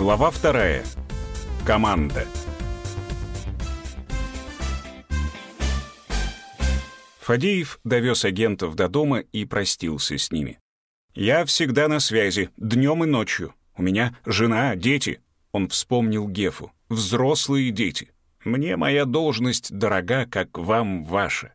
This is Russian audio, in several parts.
Глава вторая. Команда. Фадеев довез агентов до дома и простился с ними. «Я всегда на связи, днем и ночью. У меня жена, дети». Он вспомнил Гефу. «Взрослые дети. Мне моя должность дорога, как вам ваша».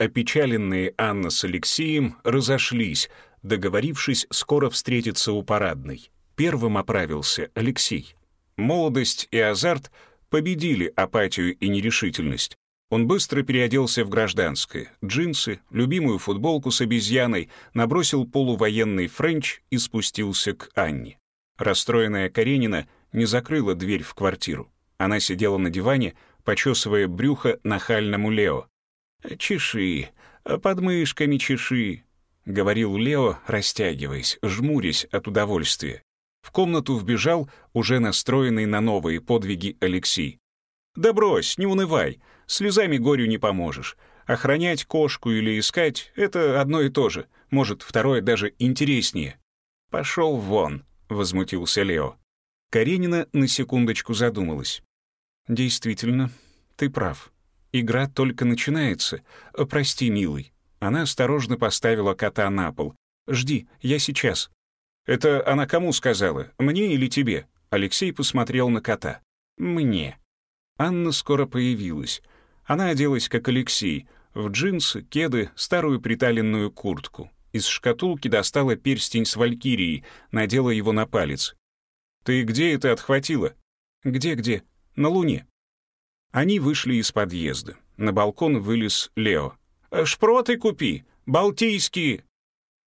Опечаленные Анна с Алексеем разошлись, договорившись скоро встретиться у парадной. Первым оправился Алексей. Молодость и азарт победили апатию и нерешительность. Он быстро переоделся в гражданское, джинсы, любимую футболку с обезьяной, набросил полувоенный френч и спустился к Анне. Расстроенная Каренина не закрыла дверь в квартиру. Она сидела на диване, почесывая брюхо нахальному Лео. «Чеши, под мышками чеши», — говорил Лео, растягиваясь, жмурясь от удовольствия. В комнату вбежал уже настроенный на новые подвиги Алексей. «Да брось, не унывай, слезами горю не поможешь. Охранять кошку или искать — это одно и то же, может, второе даже интереснее». «Пошел вон», — возмутился Лео. Каренина на секундочку задумалась. «Действительно, ты прав. Игра только начинается. Прости, милый». Она осторожно поставила кота на пол. «Жди, я сейчас». «Это она кому сказала? Мне или тебе?» Алексей посмотрел на кота. «Мне». Анна скоро появилась. Она оделась, как Алексей, в джинсы, кеды, старую приталенную куртку. Из шкатулки достала перстень с валькирией, надела его на палец. «Ты где это отхватила?» «Где-где? На Луне». Они вышли из подъезда. На балкон вылез Лео. «Шпроты купи! Балтийские!»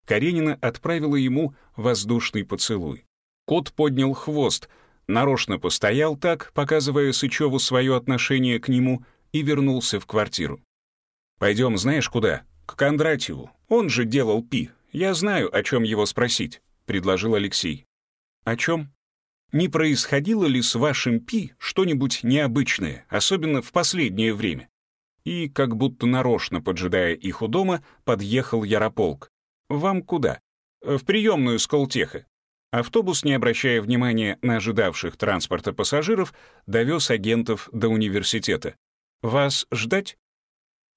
Каренина отправила ему воздушный поцелуй. Кот поднял хвост, нарочно постоял так, показывая Сычеву свое отношение к нему, и вернулся в квартиру. «Пойдем знаешь куда? К Кондратьеву. Он же делал пи. Я знаю, о чем его спросить», — предложил Алексей. «О чем?» «Не происходило ли с вашим пи что-нибудь необычное, особенно в последнее время?» И, как будто нарочно поджидая их у дома, подъехал Ярополк. «Вам куда?» «В приемную Сколтеха». Автобус, не обращая внимания на ожидавших транспорта пассажиров, довез агентов до университета. «Вас ждать?»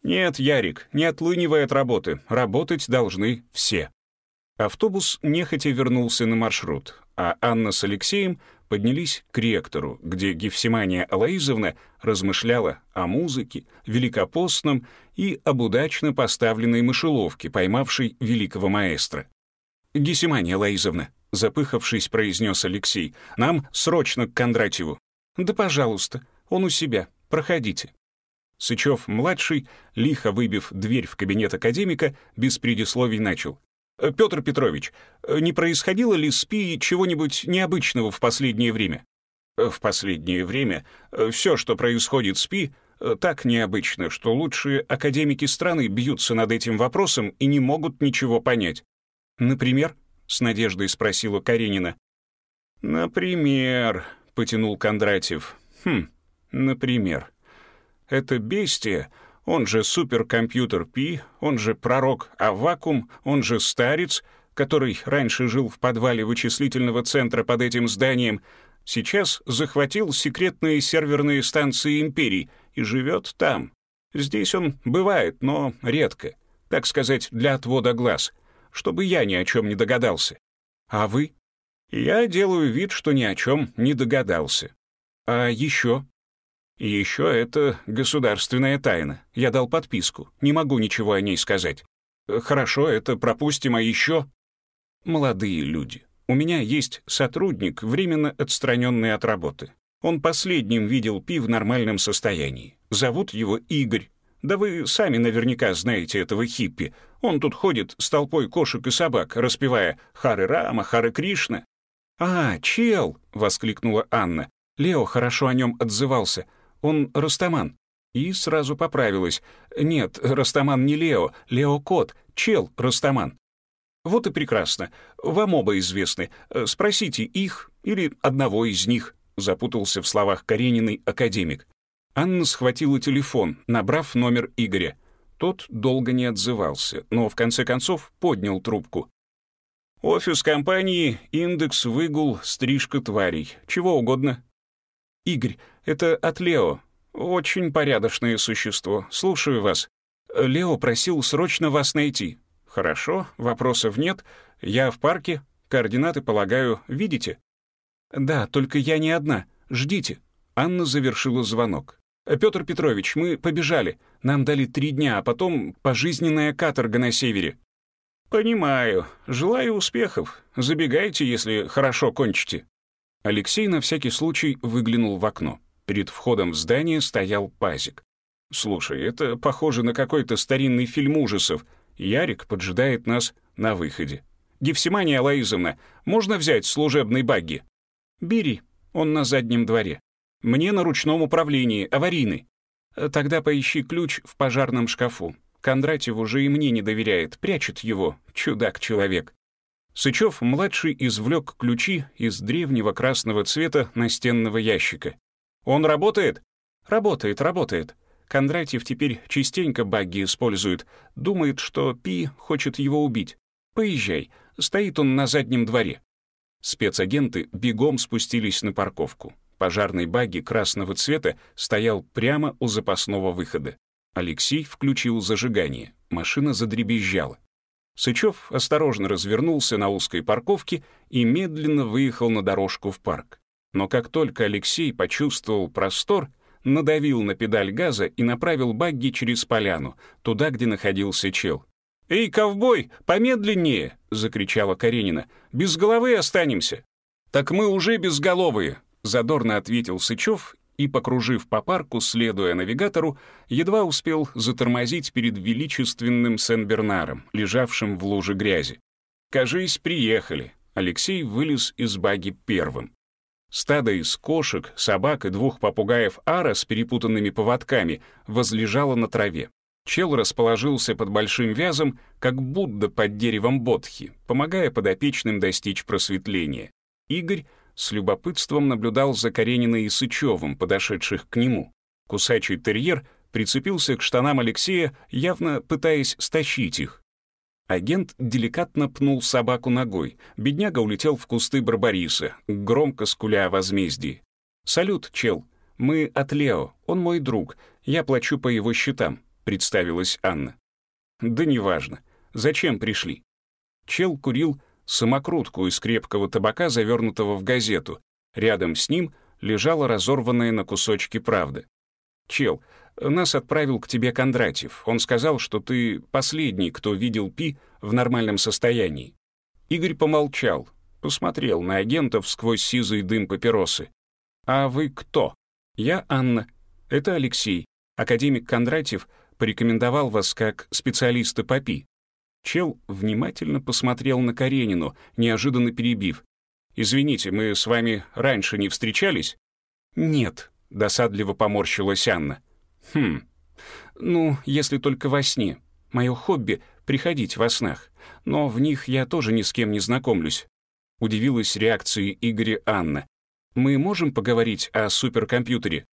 «Нет, Ярик, не отлынивай от работы. Работать должны все». Автобус нехотя вернулся на маршрут, а Анна с Алексеем поднялись к ректору, где Гефсимания Алаизовна размышляла о музыке, великопостном и об удачно поставленной мышеловке, поймавшей великого маэстро. «Гефсимания Алаизовна», — запыхавшись, произнес Алексей, — «нам срочно к Кондратьеву». «Да, пожалуйста, он у себя, проходите». Сычев-младший, лихо выбив дверь в кабинет академика, без предисловий начал. Э, Петр Петрович, э, не происходило ли с ПИ чего-нибудь необычного в последнее время? Э, в последнее время все, что происходит с ПИ, так необычно, что лучшие академики страны бьются над этим вопросом и не могут ничего понять. Например, с надеждой спросила Каренина. Например, потянул Кондратьев. Хм, например. Это бестия он же суперкомпьютер Пи, он же пророк Авакум, он же старец, который раньше жил в подвале вычислительного центра под этим зданием, сейчас захватил секретные серверные станции Империи и живет там. Здесь он бывает, но редко, так сказать, для отвода глаз, чтобы я ни о чем не догадался. А вы? Я делаю вид, что ни о чем не догадался. А еще и еще это государственная тайна. Я дал подписку, не могу ничего о ней сказать. Хорошо, это пропустим, а еще... Молодые люди. У меня есть сотрудник, временно отстраненный от работы. Он последним видел Пи в нормальном состоянии. Зовут его Игорь. Да вы сами наверняка знаете этого хиппи. Он тут ходит с толпой кошек и собак, распевая «Хары Рама», «Хары Кришна». «А, чел!» — воскликнула Анна. Лео хорошо о нем отзывался — он Растаман». И сразу поправилась. «Нет, Растаман не Лео, Лео Кот, чел Растаман». «Вот и прекрасно. Вам оба известны. Спросите их или одного из них», — запутался в словах Карениной академик. Анна схватила телефон, набрав номер Игоря. Тот долго не отзывался, но в конце концов поднял трубку. Офис компании, индекс, выгул, стрижка тварей. Чего угодно. Игорь, это от Лео. Очень порядочное существо. Слушаю вас. Лео просил срочно вас найти. Хорошо, вопросов нет. Я в парке. Координаты, полагаю, видите? Да, только я не одна. Ждите. Анна завершила звонок. Петр Петрович, мы побежали. Нам дали три дня, а потом пожизненная каторга на севере. Понимаю. Желаю успехов. Забегайте, если хорошо кончите. Алексей на всякий случай выглянул в окно. Перед входом в здание стоял пазик. «Слушай, это похоже на какой-то старинный фильм ужасов. Ярик поджидает нас на выходе. Гефсимания Алаизовна, можно взять служебный багги?» «Бери, он на заднем дворе. Мне на ручном управлении, аварийный. Тогда поищи ключ в пожарном шкафу. Кондратьев уже и мне не доверяет, прячет его, чудак-человек». Сычев-младший извлек ключи из древнего красного цвета настенного ящика. «Он работает?» «Работает, работает. Кондратьев теперь частенько багги использует. Думает, что Пи хочет его убить. Поезжай. Стоит он на заднем дворе». Спецагенты бегом спустились на парковку. Пожарный багги красного цвета стоял прямо у запасного выхода. Алексей включил зажигание. Машина задребезжала. Сычев осторожно развернулся на узкой парковке и медленно выехал на дорожку в парк. Но как только Алексей почувствовал простор, надавил на педаль газа и направил багги через поляну, туда, где находился чел. «Эй, ковбой, помедленнее!» — закричала Каренина. «Без головы останемся!» «Так мы уже безголовые!» — задорно ответил Сычев и, покружив по парку, следуя навигатору, едва успел затормозить перед величественным Сен-Бернаром, лежавшим в луже грязи. «Кажись, приехали!» Алексей вылез из баги первым. Стадо из кошек, собак и двух попугаев ара с перепутанными поводками возлежало на траве. Чел расположился под большим вязом, как Будда под деревом Бодхи, помогая подопечным достичь просветления. Игорь с любопытством наблюдал за Карениной и Сычевым, подошедших к нему. Кусачий терьер прицепился к штанам Алексея, явно пытаясь стащить их. Агент деликатно пнул собаку ногой. Бедняга улетел в кусты Барбариса, громко скуля о возмездии. «Салют, чел. Мы от Лео. Он мой друг. Я плачу по его счетам», — представилась Анна. «Да неважно. Зачем пришли?» Чел курил самокрутку из крепкого табака, завернутого в газету. Рядом с ним лежала разорванная на кусочки правда. «Чел, нас отправил к тебе Кондратьев. Он сказал, что ты последний, кто видел Пи в нормальном состоянии». Игорь помолчал, посмотрел на агентов сквозь сизый дым папиросы. «А вы кто?» «Я Анна. Это Алексей. Академик Кондратьев порекомендовал вас как специалиста по ПИ». Чел внимательно посмотрел на Каренину, неожиданно перебив. «Извините, мы с вами раньше не встречались?» «Нет», — досадливо поморщилась Анна. Хм. Ну, если только во сне. Мое хобби — приходить во снах. Но в них я тоже ни с кем не знакомлюсь. Удивилась реакцией Игоря Анна. Мы можем поговорить о суперкомпьютере?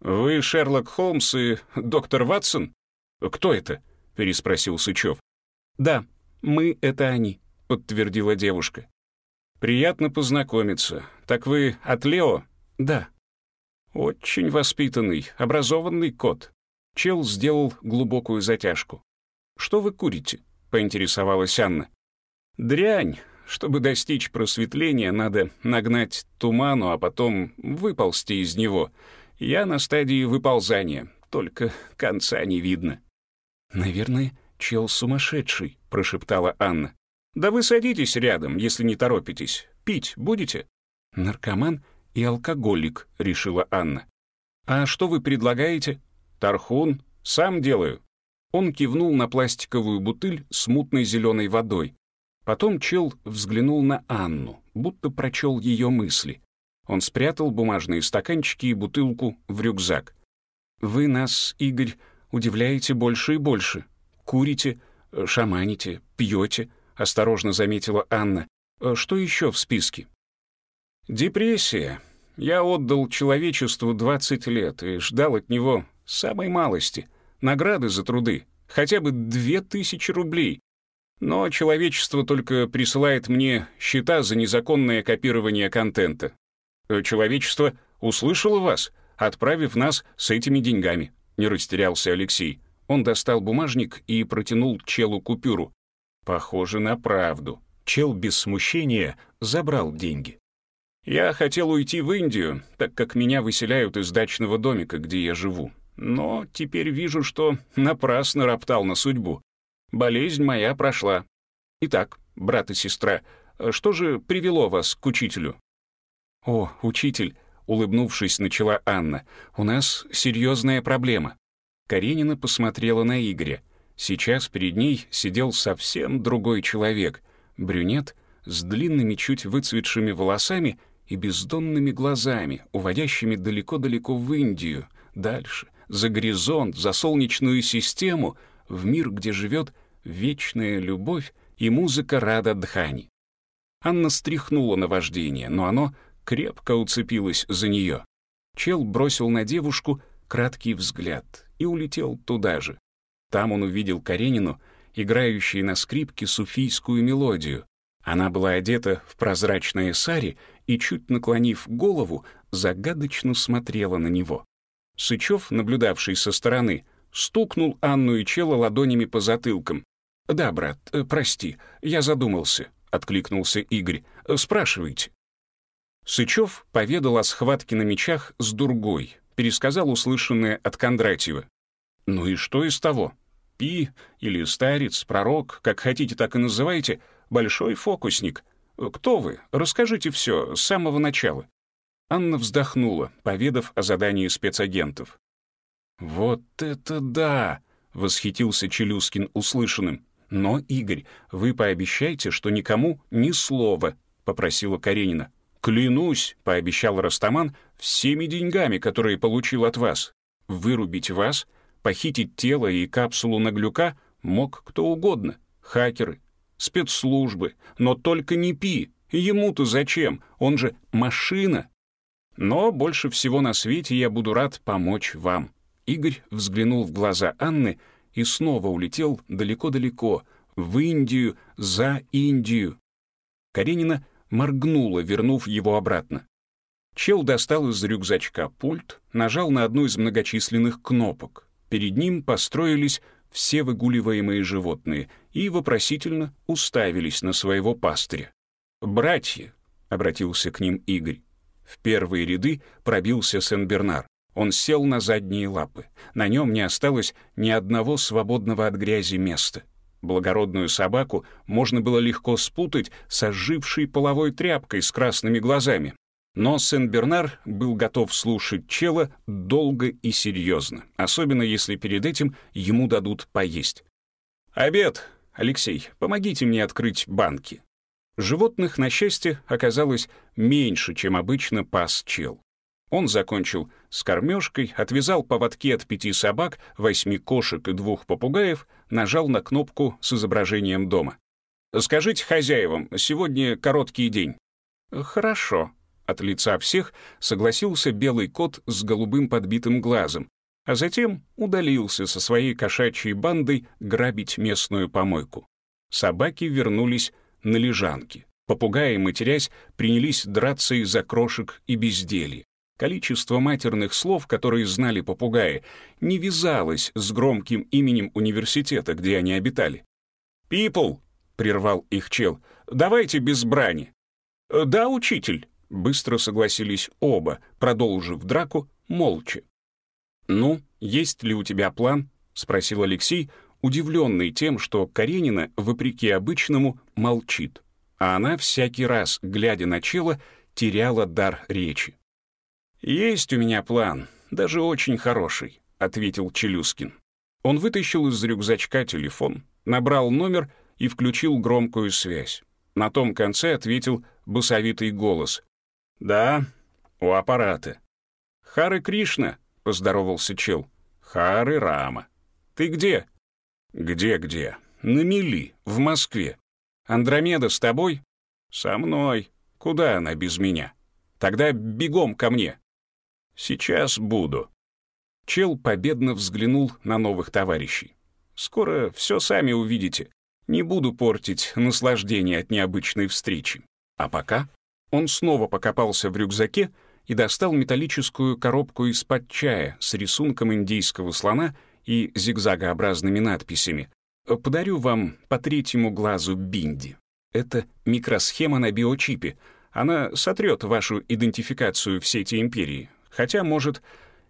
Вы Шерлок Холмс и доктор Ватсон? Кто это? Переспросил Сычев. Да, мы — это они, подтвердила девушка. Приятно познакомиться. Так вы от Лео? Да. Очень воспитанный, образованный кот. Чел сделал глубокую затяжку. «Что вы курите?» — поинтересовалась Анна. «Дрянь. Чтобы достичь просветления, надо нагнать туману, а потом выползти из него. Я на стадии выползания, только конца не видно». «Наверное, чел сумасшедший», — прошептала Анна. «Да вы садитесь рядом, если не торопитесь. Пить будете?» «Наркоман и алкоголик», — решила Анна. «А что вы предлагаете?» «Тархун. Сам делаю». Он кивнул на пластиковую бутыль с мутной зеленой водой. Потом чел взглянул на Анну, будто прочел ее мысли. Он спрятал бумажные стаканчики и бутылку в рюкзак. «Вы нас, Игорь, удивляете больше и больше. Курите, шаманите, пьете», — осторожно заметила Анна. «Что еще в списке?» Депрессия. Я отдал человечеству 20 лет и ждал от него самой малости. Награды за труды. Хотя бы 2000 рублей. Но человечество только присылает мне счета за незаконное копирование контента. Э, человечество услышало вас, отправив нас с этими деньгами. Не растерялся Алексей. Он достал бумажник и протянул челу купюру. Похоже на правду. Чел без смущения забрал деньги. Я хотел уйти в Индию, так как меня выселяют из дачного домика, где я живу. Но теперь вижу, что напрасно роптал на судьбу. Болезнь моя прошла. Итак, брат и сестра, что же привело вас к учителю? О, учитель, улыбнувшись, начала Анна. У нас серьезная проблема. Каренина посмотрела на Игоря. Сейчас перед ней сидел совсем другой человек. Брюнет с длинными чуть выцветшими волосами и бездонными глазами, уводящими далеко-далеко в Индию, дальше, за горизонт, за солнечную систему, в мир, где живет вечная любовь и музыка Рада Дхани. Анна стряхнула на вождение, но оно крепко уцепилось за нее. Чел бросил на девушку краткий взгляд и улетел туда же. Там он увидел Каренину, играющую на скрипке суфийскую мелодию. Она была одета в прозрачное сари и, чуть наклонив голову, загадочно смотрела на него. Сычев, наблюдавший со стороны, стукнул Анну и Чела ладонями по затылкам. «Да, брат, э, прости, я задумался», — откликнулся Игорь. «Спрашивайте». Сычев поведал о схватке на мечах с Дургой, пересказал услышанное от Кондратьева. «Ну и что из того? Пи или старец, пророк, как хотите, так и называйте, большой фокусник. Кто вы? Расскажите все с самого начала». Анна вздохнула, поведав о задании спецагентов. «Вот это да!» — восхитился Челюскин услышанным. «Но, Игорь, вы пообещайте, что никому ни слова», — попросила Каренина. «Клянусь», — пообещал Растаман, — «всеми деньгами, которые получил от вас. Вырубить вас, похитить тело и капсулу на глюка мог кто угодно. Хакеры, спецслужбы, но только не Пи. Ему-то зачем? Он же машина. Но больше всего на свете я буду рад помочь вам». Игорь взглянул в глаза Анны и снова улетел далеко-далеко, в Индию, за Индию. Каренина моргнула, вернув его обратно. Чел достал из рюкзачка пульт, нажал на одну из многочисленных кнопок. Перед ним построились все выгуливаемые животные и вопросительно уставились на своего пастыря. «Братья», — обратился к ним Игорь. В первые ряды пробился Сен-Бернар. Он сел на задние лапы. На нем не осталось ни одного свободного от грязи места. Благородную собаку можно было легко спутать с ожившей половой тряпкой с красными глазами. Но Сен-Бернар был готов слушать чела долго и серьезно, особенно если перед этим ему дадут поесть. «Обед! Алексей, помогите мне открыть банки». Животных, на счастье, оказалось меньше, чем обычно пас чел. Он закончил с кормежкой, отвязал поводки от пяти собак, восьми кошек и двух попугаев, нажал на кнопку с изображением дома. «Скажите хозяевам, сегодня короткий день». «Хорошо», — от лица всех согласился белый кот с голубым подбитым глазом, а затем удалился со своей кошачьей бандой грабить местную помойку. Собаки вернулись на лежанки. Попугаи, матерясь, принялись драться из-за крошек и безделья. Количество матерных слов, которые знали попугаи, не вязалось с громким именем университета, где они обитали. «People!» — прервал их чел. «Давайте без брани». «Да, учитель», — быстро согласились оба, продолжив драку молча. «Ну, есть ли у тебя план?» — спросил Алексей, удивленный тем, что Каренина, вопреки обычному, молчит. А она всякий раз, глядя на чело, теряла дар речи. «Есть у меня план, даже очень хороший», — ответил Челюскин. Он вытащил из рюкзачка телефон, набрал номер и включил громкую связь. На том конце ответил басовитый голос. «Да, у аппарата». «Хары Кришна», — поздоровался Чел. «Хары Рама». «Ты где?» «Где-где?» «На мели, в Москве». «Андромеда с тобой?» «Со мной. Куда она без меня?» «Тогда бегом ко мне». «Сейчас буду». Чел победно взглянул на новых товарищей. «Скоро все сами увидите. Не буду портить наслаждение от необычной встречи. А пока он снова покопался в рюкзаке и достал металлическую коробку из-под чая с рисунком индийского слона и зигзагообразными надписями. «Подарю вам по третьему глазу Бинди. Это микросхема на биочипе. Она сотрет вашу идентификацию в сети империи. Хотя, может,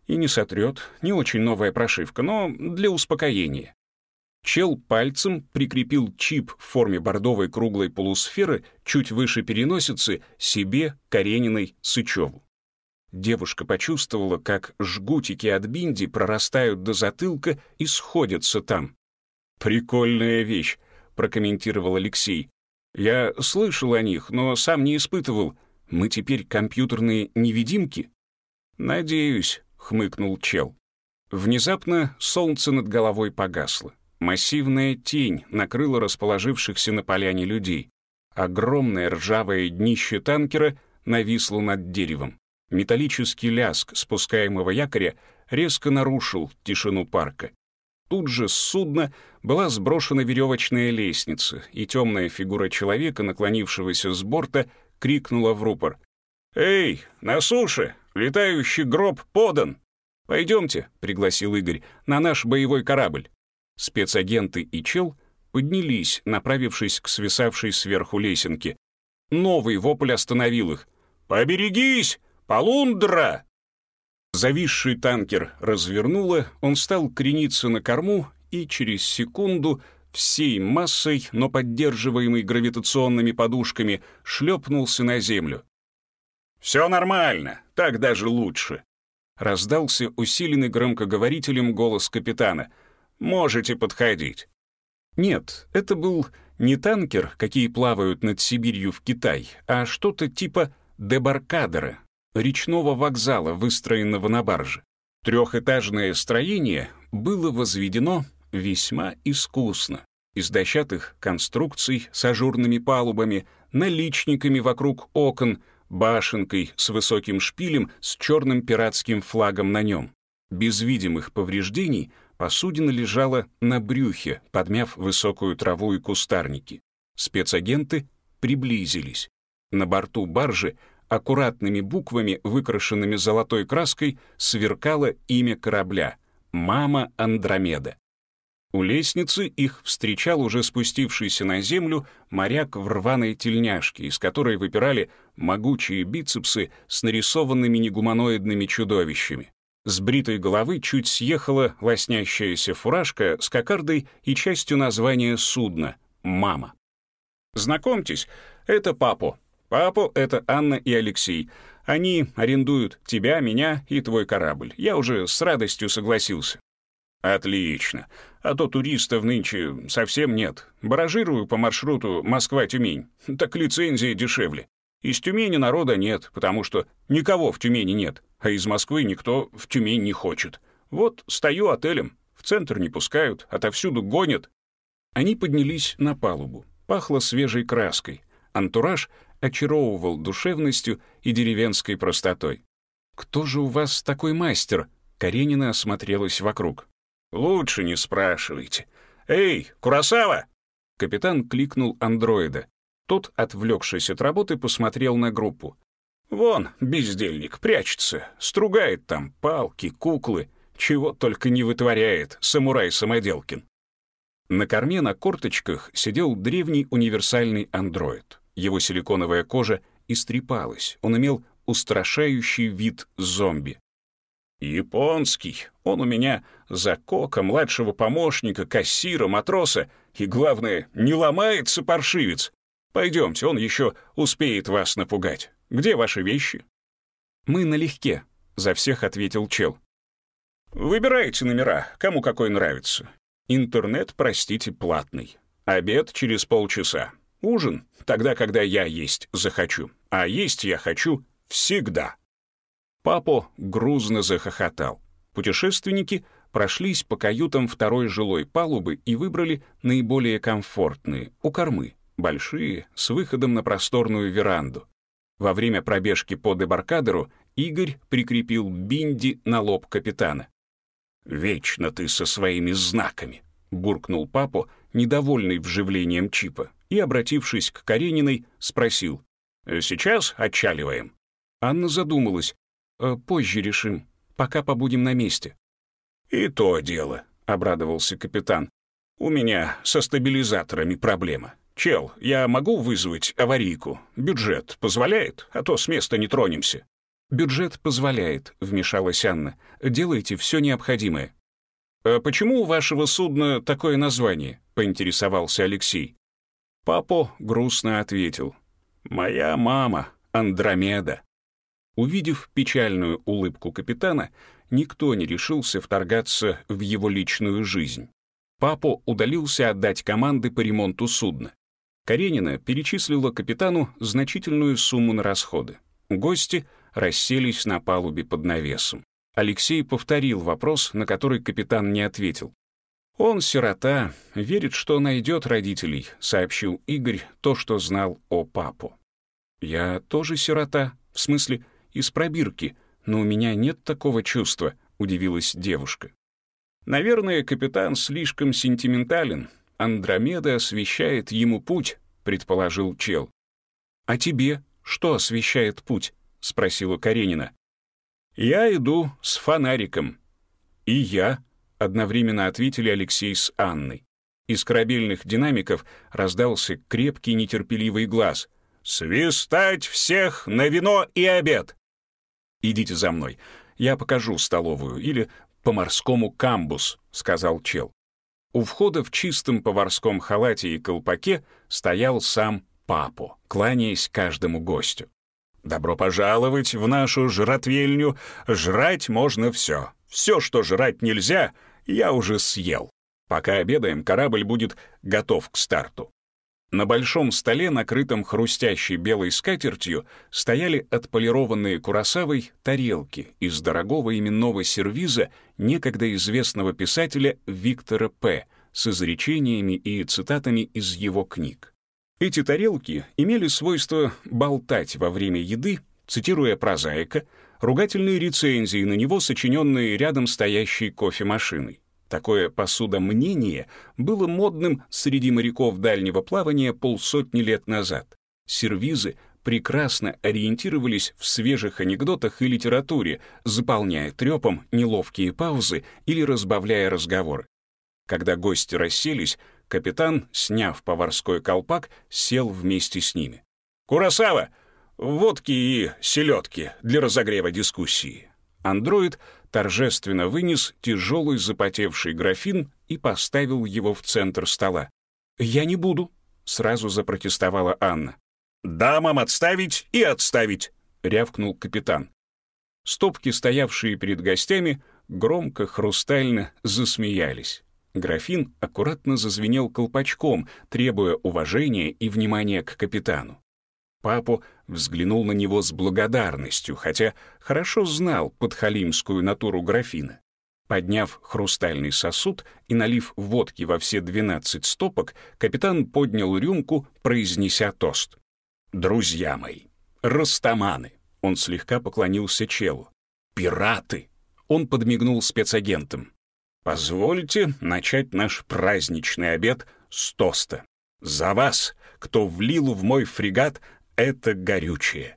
и не сотрет, не очень новая прошивка, но для успокоения. Чел пальцем прикрепил чип в форме бордовой круглой полусферы чуть выше переносицы себе, Карениной, Сычеву. Девушка почувствовала, как жгутики от бинди прорастают до затылка и сходятся там. «Прикольная вещь», — прокомментировал Алексей. «Я слышал о них, но сам не испытывал. Мы теперь компьютерные невидимки?» «Надеюсь», — хмыкнул чел. Внезапно солнце над головой погасло. Массивная тень накрыла расположившихся на поляне людей. Огромное ржавое днище танкера нависло над деревом. Металлический ляск спускаемого якоря резко нарушил тишину парка. Тут же с судна была сброшена веревочная лестница, и темная фигура человека, наклонившегося с борта, крикнула в рупор. «Эй, на суше! Летающий гроб подан!» «Пойдемте», — пригласил Игорь, — «на наш боевой корабль». Спецагенты и чел поднялись, направившись к свисавшей сверху лесенке. Новый вопль остановил их. «Поберегись! Полундра!» Зависший танкер развернуло, он стал крениться на корму и через секунду всей массой, но поддерживаемый гравитационными подушками, шлепнулся на землю. «Все нормально, так даже лучше», — раздался усиленный громкоговорителем голос капитана — Можете подходить». Нет, это был не танкер, какие плавают над Сибирью в Китай, а что-то типа дебаркадера, речного вокзала, выстроенного на барже. Трехэтажное строение было возведено весьма искусно, из дощатых конструкций с ажурными палубами, наличниками вокруг окон, башенкой с высоким шпилем с черным пиратским флагом на нем. Без видимых повреждений — Посудина лежала на брюхе, подмяв высокую траву и кустарники. Спецагенты приблизились. На борту баржи аккуратными буквами, выкрашенными золотой краской, сверкало имя корабля — «Мама Андромеда». У лестницы их встречал уже спустившийся на землю моряк в рваной тельняшке, из которой выпирали могучие бицепсы с нарисованными негуманоидными чудовищами. С бритой головы чуть съехала лоснящаяся фуражка с кокардой и частью названия судна — «Мама». «Знакомьтесь, это Папо. Папо — это Анна и Алексей. Они арендуют тебя, меня и твой корабль. Я уже с радостью согласился». «Отлично. А то туристов нынче совсем нет. Баражирую по маршруту Москва-Тюмень. Так лицензия дешевле. Из Тюмени народа нет, потому что никого в Тюмени нет а из Москвы никто в Тюмень не хочет. Вот стою отелем, в центр не пускают, отовсюду гонят. Они поднялись на палубу. Пахло свежей краской. Антураж очаровывал душевностью и деревенской простотой. «Кто же у вас такой мастер?» Каренина осмотрелась вокруг. «Лучше не спрашивайте. Эй, Курасава!» Капитан кликнул андроида. Тот, отвлекшись от работы, посмотрел на группу. Вон, бездельник, прячется, стругает там палки, куклы, чего только не вытворяет самурай Самоделкин. На корме на корточках сидел древний универсальный андроид. Его силиконовая кожа истрепалась, он имел устрашающий вид зомби. «Японский. Он у меня за кока, младшего помощника, кассира, матроса, и, главное, не ломается паршивец. Пойдемте, он еще успеет вас напугать. Где ваши вещи?» «Мы налегке», — за всех ответил чел. «Выбирайте номера, кому какой нравится. Интернет, простите, платный. Обед через полчаса. Ужин тогда, когда я есть захочу. А есть я хочу всегда». Папо грузно захохотал. Путешественники прошлись по каютам второй жилой палубы и выбрали наиболее комфортные, у кормы, большие, с выходом на просторную веранду. Во время пробежки по дебаркадеру Игорь прикрепил бинди на лоб капитана. «Вечно ты со своими знаками. буркнул папу, недовольный вживлением чипа, и, обратившись к Карениной, спросил. «Сейчас отчаливаем?» Анна задумалась. «Э, «Позже решим, пока побудем на месте». «И то дело», — обрадовался капитан. «У меня со стабилизаторами проблема. Чел, я могу вызвать аварийку? Бюджет позволяет, а то с места не тронемся». «Бюджет позволяет», — вмешалась Анна. «Делайте все необходимое». «А почему у вашего судна такое название?» — поинтересовался Алексей. Папо грустно ответил. «Моя мама, Андромеда». Увидев печальную улыбку капитана, никто не решился вторгаться в его личную жизнь. Папо удалился отдать команды по ремонту судна. Каренина перечислила капитану значительную сумму на расходы. Гости расселись на палубе под навесом. Алексей повторил вопрос, на который капитан не ответил. «Он сирота, верит, что найдет родителей», — сообщил Игорь то, что знал о папу. «Я тоже сирота, в смысле, из пробирки, но у меня нет такого чувства», — удивилась девушка. «Наверное, капитан слишком сентиментален. Андромеда освещает ему путь», — предположил чел. «А тебе что освещает путь?» — спросила Каренина. «Я иду с фонариком». «И я», одновременно ответили Алексей с Анной. Из корабельных динамиков раздался крепкий нетерпеливый глаз. «Свистать всех на вино и обед!» «Идите за мной, я покажу столовую, или по-морскому камбус», — сказал чел. У входа в чистом поварском халате и колпаке стоял сам папу, кланяясь каждому гостю. «Добро пожаловать в нашу жратвельню, жрать можно все. Все, что жрать нельзя, я уже съел. Пока обедаем, корабль будет готов к старту. На большом столе, накрытом хрустящей белой скатертью, стояли отполированные курасавой тарелки из дорогого именного сервиза некогда известного писателя Виктора П. с изречениями и цитатами из его книг. Эти тарелки имели свойство болтать во время еды, цитируя прозаика, ругательные рецензии на него, сочиненные рядом стоящей кофемашиной. Такое посудомнение было модным среди моряков дальнего плавания полсотни лет назад. Сервизы прекрасно ориентировались в свежих анекдотах и литературе, заполняя трепом неловкие паузы или разбавляя разговоры. Когда гости расселись, капитан, сняв поварской колпак, сел вместе с ними. «Курасава! водки и селедки для разогрева дискуссии. Андроид торжественно вынес тяжелый запотевший графин и поставил его в центр стола. «Я не буду», — сразу запротестовала Анна. «Дамам отставить и отставить», — рявкнул капитан. Стопки, стоявшие перед гостями, громко, хрустально засмеялись. Графин аккуратно зазвенел колпачком, требуя уважения и внимания к капитану. Папу взглянул на него с благодарностью, хотя хорошо знал подхалимскую натуру графина. Подняв хрустальный сосуд и налив водки во все двенадцать стопок, капитан поднял рюмку, произнеся тост. «Друзья мои, растаманы!» Он слегка поклонился челу. «Пираты!» Он подмигнул спецагентам. «Позвольте начать наш праздничный обед с тоста. За вас, кто влил в мой фрегат это горючее.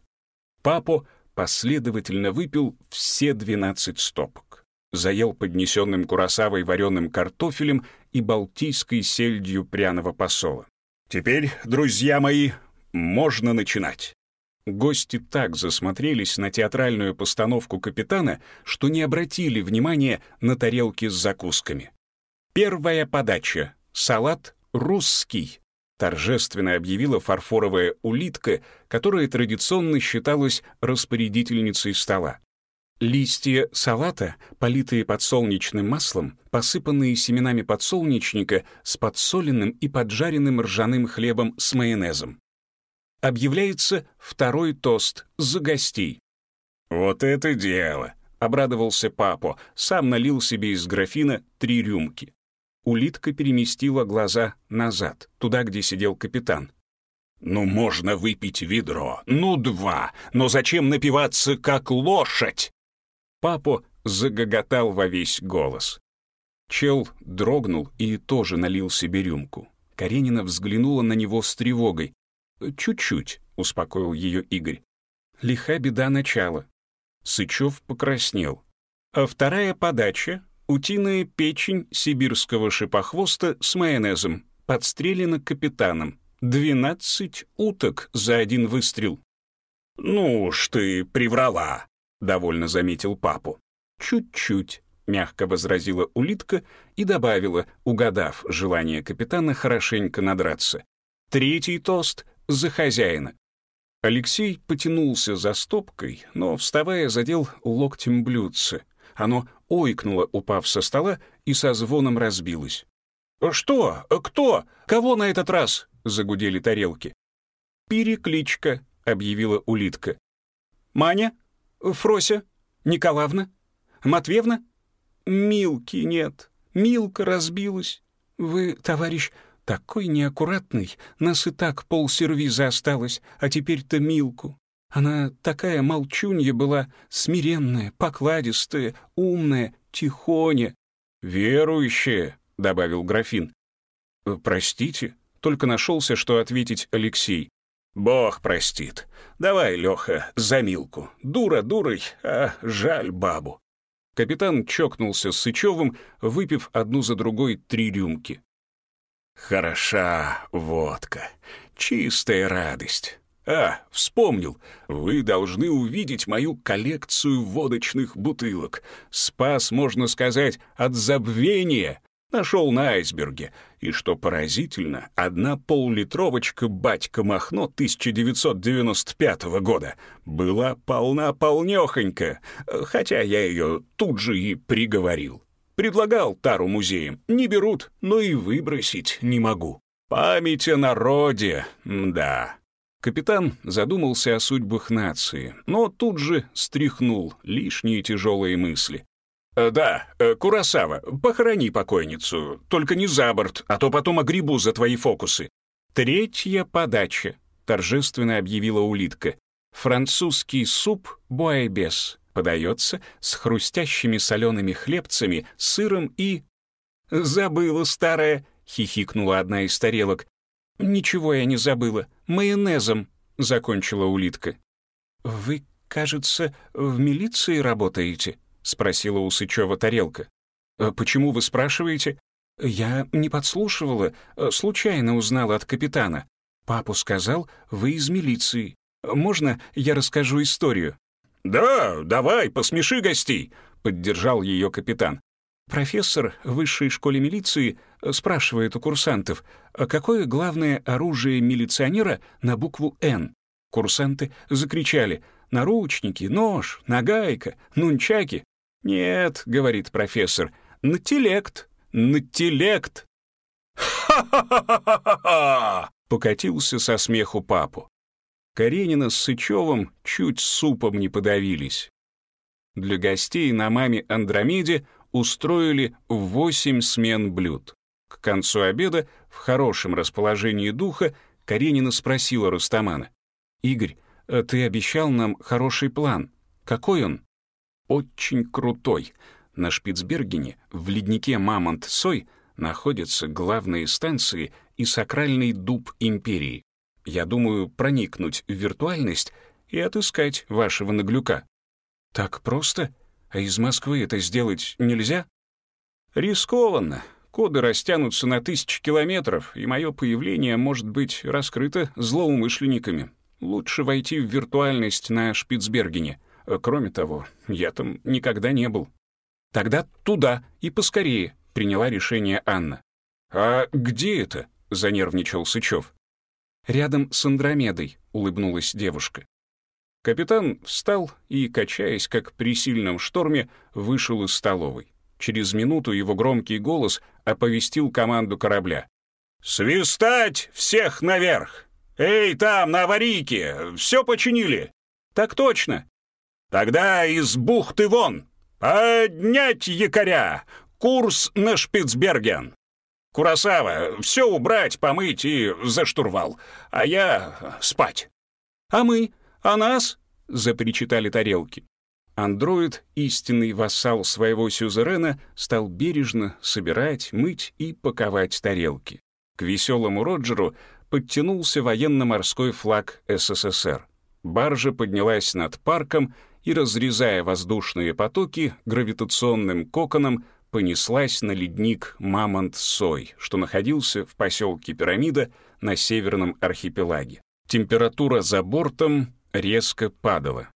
Папо последовательно выпил все 12 стопок. Заел поднесенным курасавой вареным картофелем и балтийской сельдью пряного посола. «Теперь, друзья мои, можно начинать». Гости так засмотрелись на театральную постановку капитана, что не обратили внимания на тарелки с закусками. Первая подача — салат русский торжественно объявила фарфоровая улитка, которая традиционно считалась распорядительницей стола. Листья салата, политые подсолнечным маслом, посыпанные семенами подсолнечника с подсоленным и поджаренным ржаным хлебом с майонезом. Объявляется второй тост за гостей. «Вот это дело!» — обрадовался папа, сам налил себе из графина три рюмки. Улитка переместила глаза назад, туда, где сидел капитан. «Ну, можно выпить ведро, ну, два, но зачем напиваться, как лошадь?» Папа загоготал во весь голос. Чел дрогнул и тоже налил себе рюмку. Каренина взглянула на него с тревогой. «Чуть-чуть», — успокоил ее Игорь. «Лиха беда начала». Сычев покраснел. А вторая подача — утиная печень сибирского шипохвоста с майонезом, подстрелена капитаном. Двенадцать уток за один выстрел. «Ну уж ты приврала», — довольно заметил папу. «Чуть-чуть», — мягко возразила улитка и добавила, угадав желание капитана хорошенько надраться. «Третий тост за хозяина». Алексей потянулся за стопкой, но, вставая, задел локтем блюдце. Оно ойкнуло, упав со стола, и со звоном разбилось. «Что? Кто? Кого на этот раз?» — загудели тарелки. «Перекличка», — объявила улитка. «Маня? Фрося? Николаевна? Матвеевна? Милки нет. Милка разбилась. Вы, товарищ, такой неаккуратный. Нас и так полсервиза осталось, а теперь-то Милку. Она такая молчунья была, смиренная, покладистая, умная, тихоня. «Верующая», — добавил графин. «Э, «Простите», — только нашелся, что ответить Алексей. «Бог простит. Давай, Леха, за Милку. Дура дурой, а жаль бабу». Капитан чокнулся с Сычевым, выпив одну за другой три рюмки. «Хороша водка. Чистая радость. А, вспомнил. Вы должны увидеть мою коллекцию водочных бутылок. Спас, можно сказать, от забвения. Нашел на айсберге. И что поразительно, одна поллитровочка «Батька Махно» 1995 года была полна-полнёхонька, хотя я ее тут же и приговорил. Предлагал тару музеям, не берут, но и выбросить не могу. Память о народе, да. Капитан задумался о судьбах нации, но тут же стряхнул лишние тяжелые мысли. «Э, «Да, э, Курасава, похорони покойницу, только не за борт, а то потом огребу за твои фокусы». «Третья подача», — торжественно объявила улитка. «Французский суп буайбес подается с хрустящими солеными хлебцами, сыром и...» «Забыла, старая», — хихикнула одна из тарелок. «Ничего я не забыла. Майонезом», — закончила улитка. «Вы, кажется, в милиции работаете?» — спросила у Сычева тарелка. «А «Почему вы спрашиваете?» «Я не подслушивала, а случайно узнала от капитана. Папу сказал, вы из милиции. Можно я расскажу историю?» «Да, давай, посмеши гостей», — поддержал ее капитан. Профессор в высшей школе милиции спрашивает у курсантов, а какое главное оружие милиционера на букву «Н». Курсанты закричали «наручники», «нож», «нагайка», «нунчаки». «Нет», — говорит профессор, «натилект», «натилект». «Ха-ха-ха-ха-ха!» — покатился со смеху папу. Каренина с Сычевым чуть супом не подавились. Для гостей на маме Андромеде устроили восемь смен блюд. К концу обеда, в хорошем расположении духа, Каренина спросила Рустамана. «Игорь, а ты обещал нам хороший план. Какой он?» «Очень крутой. На Шпицбергене, в леднике Мамонт-Сой, находятся главные станции и сакральный дуб империи. Я думаю проникнуть в виртуальность и отыскать вашего наглюка». «Так просто?» А из Москвы это сделать нельзя? Рискованно. Коды растянутся на тысячи километров, и мое появление может быть раскрыто злоумышленниками. Лучше войти в виртуальность на Шпицбергене. Кроме того, я там никогда не был. Тогда туда и поскорее, приняла решение Анна. «А где это?» — занервничал Сычев. «Рядом с Андромедой», — улыбнулась девушка. Капитан встал и, качаясь, как при сильном шторме, вышел из столовой. Через минуту его громкий голос оповестил команду корабля. «Свистать всех наверх! Эй, там, на аварийке! Все починили?» «Так точно!» «Тогда из бухты вон! Поднять якоря! Курс на Шпицберген!» «Курасава, все убрать, помыть и за штурвал, а я спать». «А мы?» «А нас?» — запричитали тарелки. Андроид, истинный вассал своего сюзерена, стал бережно собирать, мыть и паковать тарелки. К веселому Роджеру подтянулся военно-морской флаг СССР. Баржа поднялась над парком и, разрезая воздушные потоки, гравитационным коконом понеслась на ледник Мамонт-Сой, что находился в поселке Пирамида на северном архипелаге. Температура за бортом резко падала.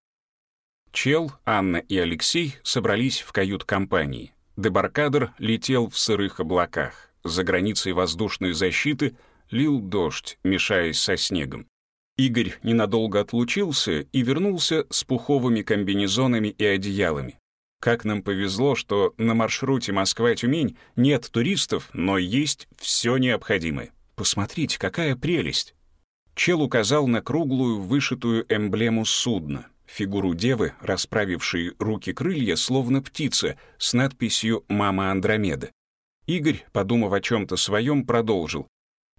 Чел, Анна и Алексей собрались в кают-компании. Дебаркадер летел в сырых облаках. За границей воздушной защиты лил дождь, мешаясь со снегом. Игорь ненадолго отлучился и вернулся с пуховыми комбинезонами и одеялами. Как нам повезло, что на маршруте Москва-Тюмень нет туристов, но есть все необходимое. Посмотрите, какая прелесть! Чел указал на круглую, вышитую эмблему судна, фигуру девы, расправившей руки-крылья, словно птица, с надписью «Мама Андромеда». Игорь, подумав о чем-то своем, продолжил.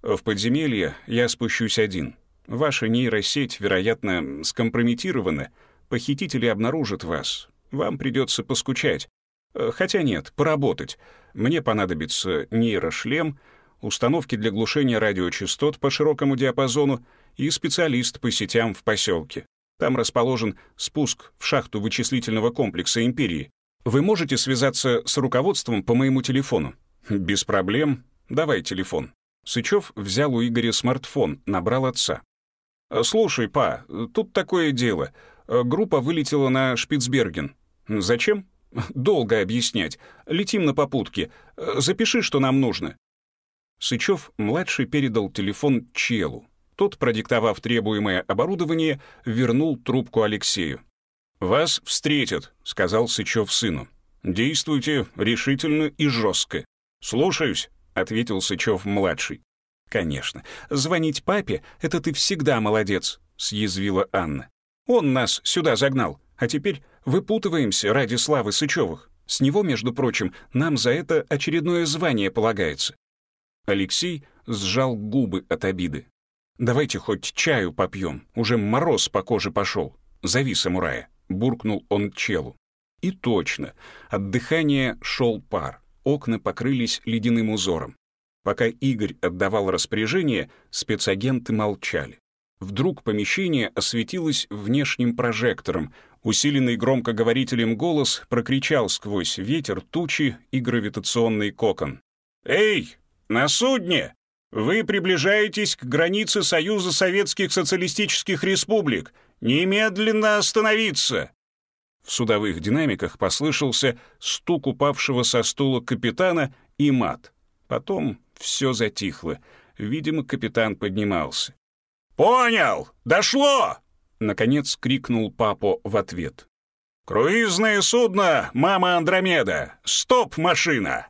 «В подземелье я спущусь один. Ваша нейросеть, вероятно, скомпрометирована. Похитители обнаружат вас. Вам придется поскучать. Э, хотя нет, поработать. Мне понадобится нейрошлем, установки для глушения радиочастот по широкому диапазону и специалист по сетям в поселке. Там расположен спуск в шахту вычислительного комплекса Империи. Вы можете связаться с руководством по моему телефону? Без проблем. Давай телефон. Сычев взял у Игоря смартфон, набрал отца. «Слушай, па, тут такое дело. Группа вылетела на Шпицберген. Зачем? Долго объяснять. Летим на попутке. Запиши, что нам нужно». Сычев-младший передал телефон Челу. Тот, продиктовав требуемое оборудование, вернул трубку Алексею. «Вас встретят», — сказал Сычев сыну. «Действуйте решительно и жестко». «Слушаюсь», — ответил Сычев-младший. «Конечно. Звонить папе — это ты всегда молодец», — съязвила Анна. «Он нас сюда загнал, а теперь выпутываемся ради славы Сычевых. С него, между прочим, нам за это очередное звание полагается». Алексей сжал губы от обиды. «Давайте хоть чаю попьем, уже мороз по коже пошел. Зови самурая», — буркнул он челу. И точно, от дыхания шел пар, окна покрылись ледяным узором. Пока Игорь отдавал распоряжение, спецагенты молчали. Вдруг помещение осветилось внешним прожектором. Усиленный громкоговорителем голос прокричал сквозь ветер, тучи и гравитационный кокон. «Эй, на судне! Вы приближаетесь к границе Союза Советских Социалистических Республик! Немедленно остановиться!» В судовых динамиках послышался стук упавшего со стула капитана и мат. Потом все затихло. Видимо, капитан поднимался. «Понял! Дошло!» — наконец крикнул папа в ответ. «Круизное судно, мама Андромеда! Стоп, машина!»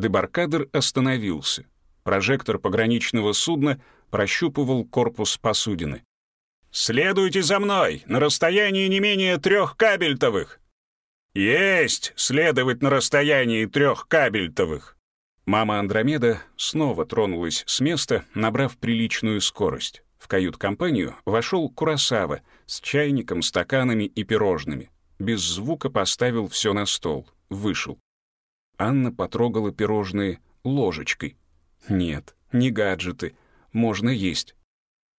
Дебаркадер остановился. Прожектор пограничного судна прощупывал корпус посудины. «Следуйте за мной, на расстоянии не менее трех кабельтовых!» «Есть следовать на расстоянии трех кабельтовых!» Мама Андромеда снова тронулась с места, набрав приличную скорость. В кают-компанию вошел Курасава с чайником, стаканами и пирожными. Без звука поставил все на стол, вышел. Анна потрогала пирожные ложечкой. Нет, не гаджеты, можно есть.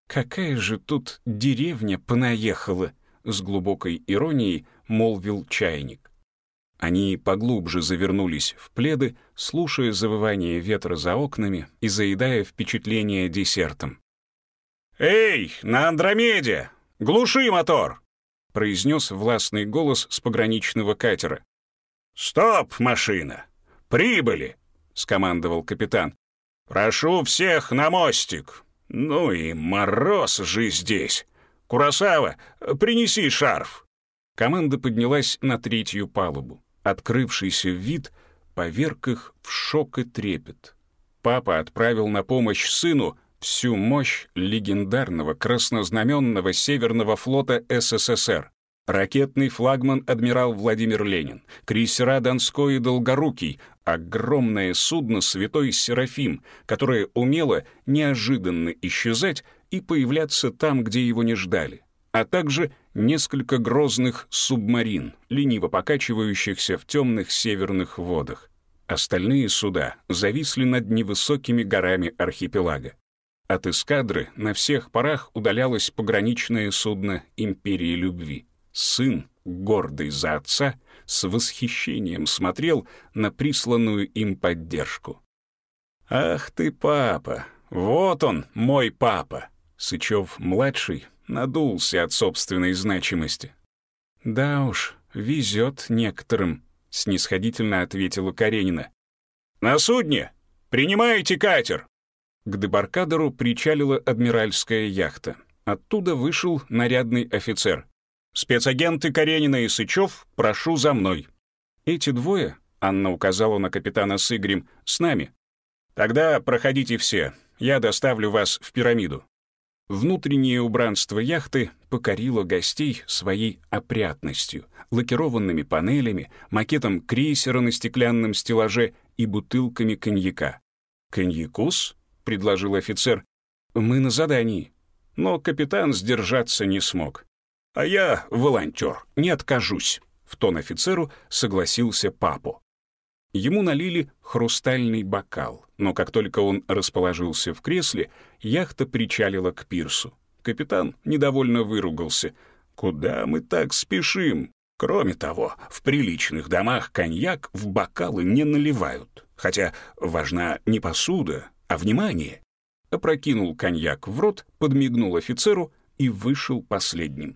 «Какая же тут деревня понаехала!» — с глубокой иронией молвил чайник. Они поглубже завернулись в пледы, слушая завывание ветра за окнами и заедая впечатление десертом. «Эй, на Андромеде! Глуши мотор!» — произнес властный голос с пограничного катера. «Стоп, машина! Прибыли!» — скомандовал капитан. «Прошу всех на мостик! Ну и мороз же здесь! Курасава, принеси шарф!» Команда поднялась на третью палубу. Открывшийся вид поверг их в шок и трепет. Папа отправил на помощь сыну всю мощь легендарного краснознаменного Северного флота СССР. Ракетный флагман адмирал Владимир Ленин, крейсера Донской и Долгорукий, огромное судно «Святой Серафим», которое умело неожиданно исчезать и появляться там, где его не ждали, а также несколько грозных субмарин, лениво покачивающихся в темных северных водах. Остальные суда зависли над невысокими горами архипелага. От эскадры на всех парах удалялось пограничное судно «Империи любви». Сын, гордый за отца, с восхищением смотрел на присланную им поддержку. «Ах ты, папа! Вот он, мой папа!» Сычев-младший надулся от собственной значимости. «Да уж, везет некоторым», — снисходительно ответила Каренина. «На судне! Принимаете катер!» К дебаркадеру причалила адмиральская яхта. Оттуда вышел нарядный офицер. «Спецагенты Каренина и Сычев, прошу за мной». «Эти двое», — Анна указала на капитана с Игорем, — «с нами». «Тогда проходите все, я доставлю вас в пирамиду». Внутреннее убранство яхты покорило гостей своей опрятностью, лакированными панелями, макетом крейсера на стеклянном стеллаже и бутылками коньяка. «Коньякус?» — предложил офицер. «Мы на задании». Но капитан сдержаться не смог. «А я волонтер, не откажусь», — в тон офицеру согласился папу. Ему налили хрустальный бокал, но как только он расположился в кресле, яхта причалила к пирсу. Капитан недовольно выругался. «Куда мы так спешим? Кроме того, в приличных домах коньяк в бокалы не наливают. Хотя важна не посуда, а внимание». Опрокинул коньяк в рот, подмигнул офицеру и вышел последним.